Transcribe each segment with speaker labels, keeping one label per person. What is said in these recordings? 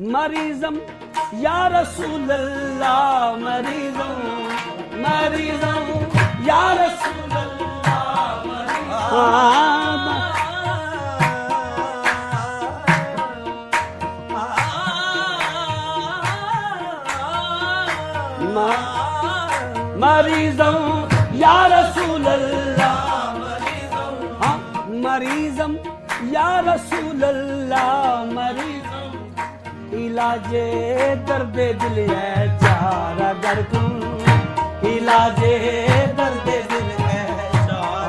Speaker 1: मरीजम या रसूल अल्लाह मरीजम मरीजम या रसूल इलाजे दर्द दिल है चारा गर इलाजे दर्द दिल है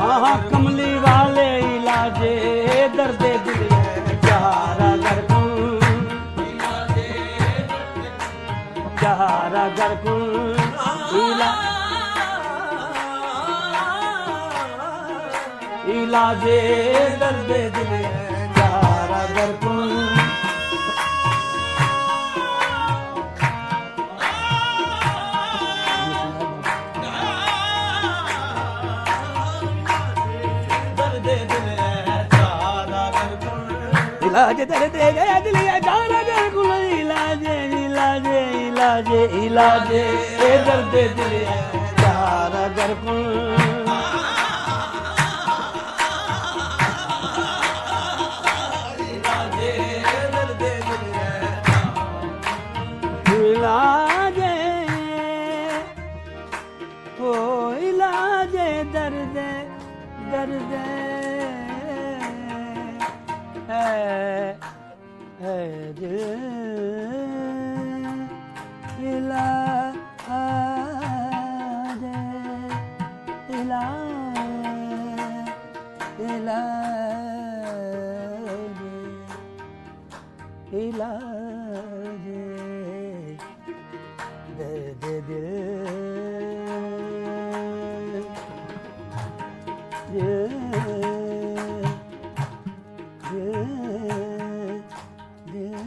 Speaker 1: हाँ हाँ कमली वाले इलाजे दर्द दिल है चारा गर चारा इला इलाजे दर्द दिल है चारा दरकुल इलाज दर्द गया दिल चारा दरकुल इलाजे इलाजे इलाजे इलाजे। दर्द दिल चारा दरकुल इलाजे, ओ इलाजे, दर्द ilahi de de de दिल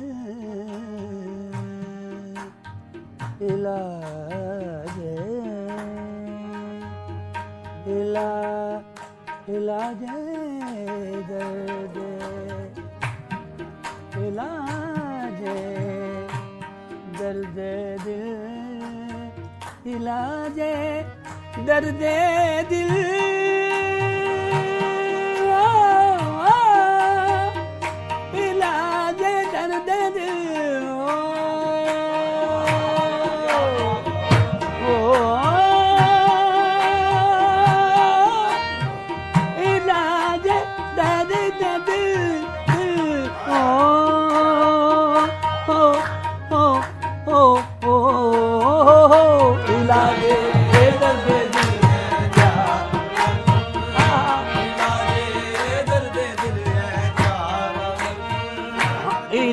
Speaker 1: इलाजे इला इलाजे दर्द इलाजे दर्द दिल इलाजे दर्द दिल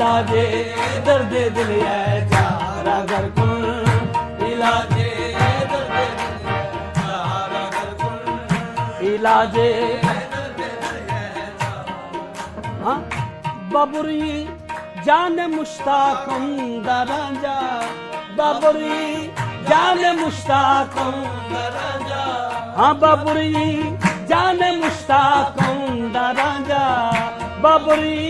Speaker 1: इलाजे, दर्द दिल है चारा घर कुल। इलाजे, दर्द चारा घर कुल। इलाजे हाँ बबुरी जान मुश्ताकुम दराजा बबुरी जाने मुश्ताकों
Speaker 2: राजा
Speaker 1: हाँ बाबुरी जाने मुश्ताकों राजा बाबुरी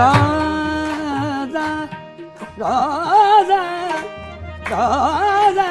Speaker 1: Gaza, Gaza, Gaza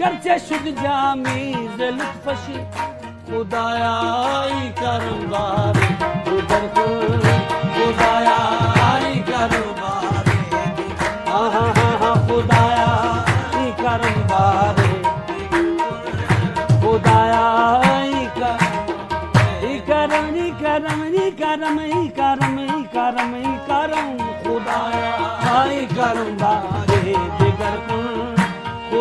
Speaker 1: गरचे शुद्ध जामीज लुत्फश खुदायाई करबार खुदायाई करबार कर करम नी करम करम ई करम ई करम ई करम खुदाया आई